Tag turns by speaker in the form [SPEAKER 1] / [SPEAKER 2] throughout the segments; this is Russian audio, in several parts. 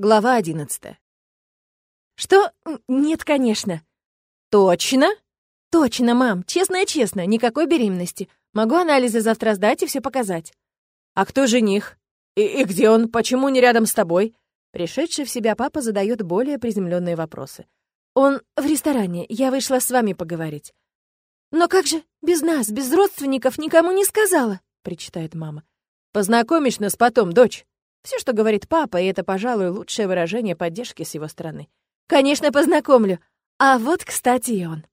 [SPEAKER 1] Глава одиннадцатая. «Что? Нет, конечно». «Точно?» «Точно, мам. Честно-честно. Никакой беременности. Могу анализы завтра сдать и все показать».
[SPEAKER 2] «А кто жених? И, и где он? Почему не рядом с тобой?»
[SPEAKER 1] Пришедший в себя папа задает более приземленные вопросы. «Он в ресторане. Я вышла с вами поговорить». «Но как же? Без нас, без родственников никому не сказала», — причитает мама.
[SPEAKER 2] «Познакомишь нас потом, дочь».
[SPEAKER 1] Все, что говорит папа, и это, пожалуй, лучшее выражение поддержки с его стороны. «Конечно, познакомлю. А вот, кстати, и он».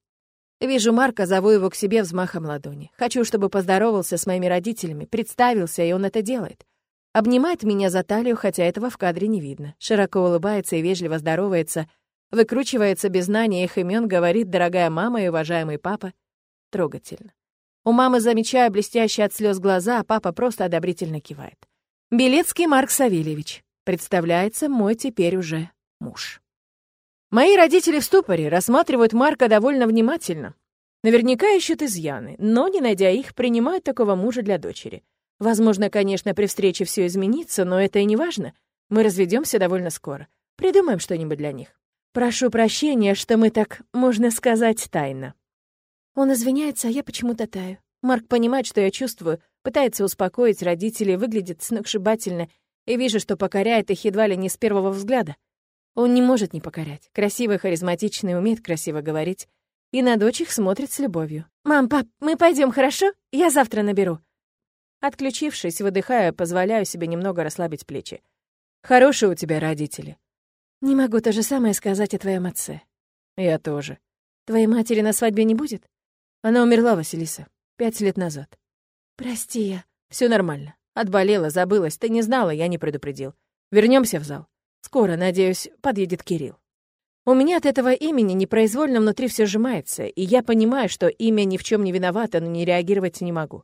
[SPEAKER 1] Вижу Марка, зову его к себе взмахом ладони. Хочу, чтобы поздоровался с моими родителями, представился, и он это делает. Обнимает меня за талию, хотя этого в кадре не видно. Широко улыбается и вежливо здоровается, выкручивается без знания их имен, говорит «дорогая мама» и «уважаемый папа». Трогательно. У мамы замечаю блестящие от слез глаза, а папа просто одобрительно кивает. Белецкий Марк Савельевич. Представляется мой теперь уже муж. Мои родители в ступоре рассматривают Марка довольно внимательно. Наверняка ищут изъяны, но, не найдя их, принимают такого мужа для дочери. Возможно, конечно, при встрече все изменится, но это и не важно. Мы разведемся довольно скоро. Придумаем что-нибудь для них. Прошу прощения, что мы так, можно сказать, тайно. Он извиняется, а я почему-то таю. Марк понимает, что я чувствую, пытается успокоить родителей, выглядит сногсшибательно, и вижу, что покоряет их едва ли не с первого взгляда. Он не может не покорять. Красивый, харизматичный, умеет красиво говорить. И на дочь их смотрит с любовью. «Мам, пап, мы пойдем, хорошо? Я завтра наберу». Отключившись, выдыхаю, позволяю себе немного расслабить плечи. «Хорошие у тебя родители». «Не могу то же самое сказать о твоем отце».
[SPEAKER 2] «Я тоже».
[SPEAKER 1] «Твоей матери на свадьбе не будет?»
[SPEAKER 2] «Она умерла, Василиса, пять лет назад».
[SPEAKER 1] «Прости я».
[SPEAKER 2] Все нормально. Отболела, забылась. Ты не знала, я не предупредил. Вернемся в зал. Скоро, надеюсь, подъедет Кирилл. У меня от этого имени непроизвольно внутри все сжимается, и я понимаю, что имя ни в чем не виновато, но не реагировать не могу.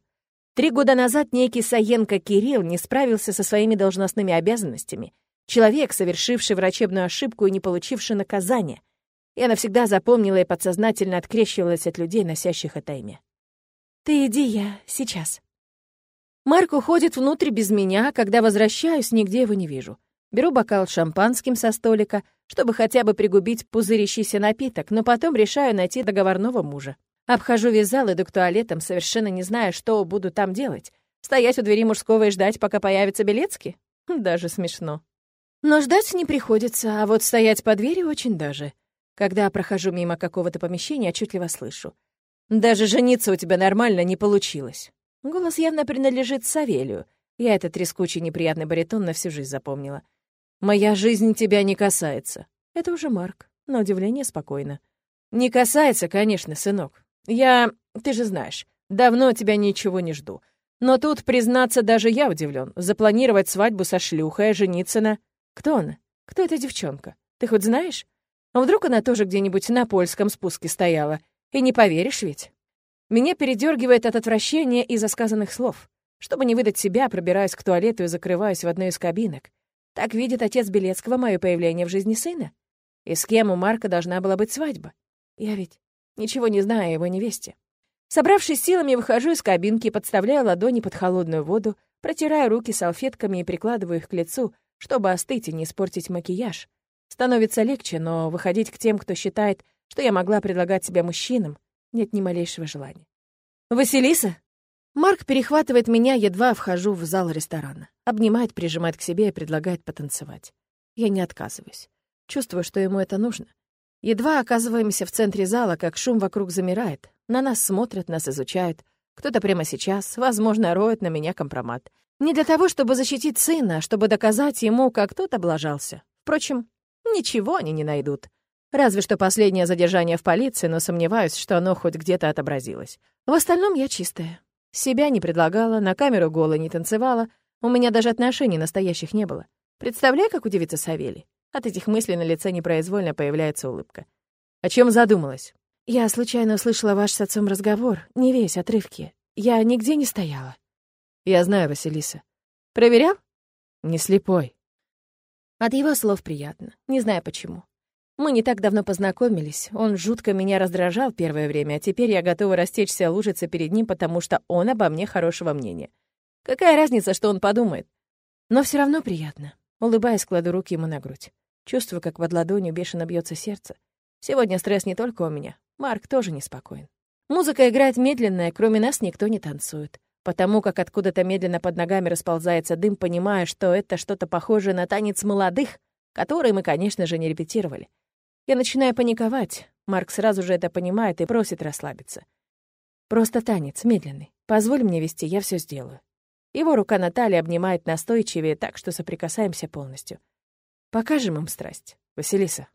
[SPEAKER 2] Три года назад некий Саенко Кирилл не справился со своими должностными обязанностями. Человек, совершивший врачебную ошибку и не получивший наказания. Я навсегда запомнила и подсознательно открещивалась от людей, носящих это имя.
[SPEAKER 1] «Ты иди, я сейчас».
[SPEAKER 2] Марк уходит внутрь без меня, когда возвращаюсь, нигде его не вижу. Беру бокал с шампанским со столика, чтобы хотя бы пригубить пузырящийся напиток, но потом решаю найти договорного мужа. Обхожу весь зал, иду к туалетам, совершенно не зная, что буду там делать. Стоять у двери мужского и ждать, пока появится Белецкий? Даже смешно. Но ждать не приходится, а вот стоять под дверью очень даже. Когда прохожу мимо какого-то помещения, отчетливо слышу. «Даже жениться у тебя нормально не получилось». Голос явно принадлежит Савелию. Я этот трескучий неприятный баритон на всю жизнь запомнила. «Моя жизнь тебя не касается». Это уже Марк, на удивление спокойно. «Не касается, конечно, сынок. Я, ты же знаешь, давно тебя ничего не жду. Но тут, признаться, даже я удивлен. Запланировать свадьбу со шлюхой, а жениться на... Кто она? Кто эта девчонка? Ты хоть знаешь? А вдруг она тоже где-нибудь на польском спуске стояла? И не поверишь ведь?» Меня передергивает от отвращения из-за сказанных слов. Чтобы не выдать себя, пробираюсь к туалету и закрываюсь в одной из кабинок. Так видит отец Белецкого мое появление в жизни сына. И с кем у Марка должна была быть свадьба? Я ведь ничего не знаю о его невесте. Собравшись силами, выхожу из кабинки, подставляю ладони под холодную воду, протираю руки салфетками и прикладываю их к лицу, чтобы остыть и не испортить макияж. Становится легче, но выходить к тем, кто считает, что я могла предлагать себя мужчинам, нет ни малейшего желания. «Василиса?» Марк перехватывает меня, едва вхожу в зал ресторана. Обнимает, прижимает к себе и предлагает потанцевать. Я не отказываюсь. Чувствую, что ему это нужно. Едва оказываемся в центре зала, как шум вокруг замирает. На нас смотрят, нас изучают. Кто-то прямо сейчас, возможно, роет на меня компромат. Не для того, чтобы защитить сына, а чтобы доказать ему, как тот облажался. Впрочем, ничего они не найдут. Разве что последнее задержание в полиции, но сомневаюсь, что оно хоть где-то отобразилось. В остальном я чистая. Себя не предлагала, на камеру голо не танцевала, у меня даже отношений настоящих не было. Представляю, как удивится Савелий. От этих мыслей на лице непроизвольно появляется улыбка. О чем задумалась? Я случайно услышала ваш с отцом разговор, не весь, отрывки. Я нигде не стояла. Я знаю, Василиса. Проверял? Не слепой. От его слов приятно, не знаю почему. Мы не так давно познакомились. Он жутко меня раздражал первое время, а теперь я готова растечься лужица перед ним, потому что он обо мне хорошего мнения. Какая разница, что он подумает? Но все равно приятно. Улыбаясь, кладу руки ему на грудь. Чувствую, как под ладонью бешено бьется сердце. Сегодня стресс не только у меня. Марк тоже неспокоен. Музыка играет медленная, кроме нас никто не танцует. Потому как откуда-то медленно под ногами расползается дым, понимая, что это что-то похожее на танец молодых, который мы, конечно же, не репетировали. Я начинаю паниковать. Марк сразу же это понимает и просит расслабиться. Просто танец, медленный. Позволь мне вести, я все сделаю. Его рука Натальи обнимает настойчивее, так что соприкасаемся полностью. Покажем им страсть. Василиса,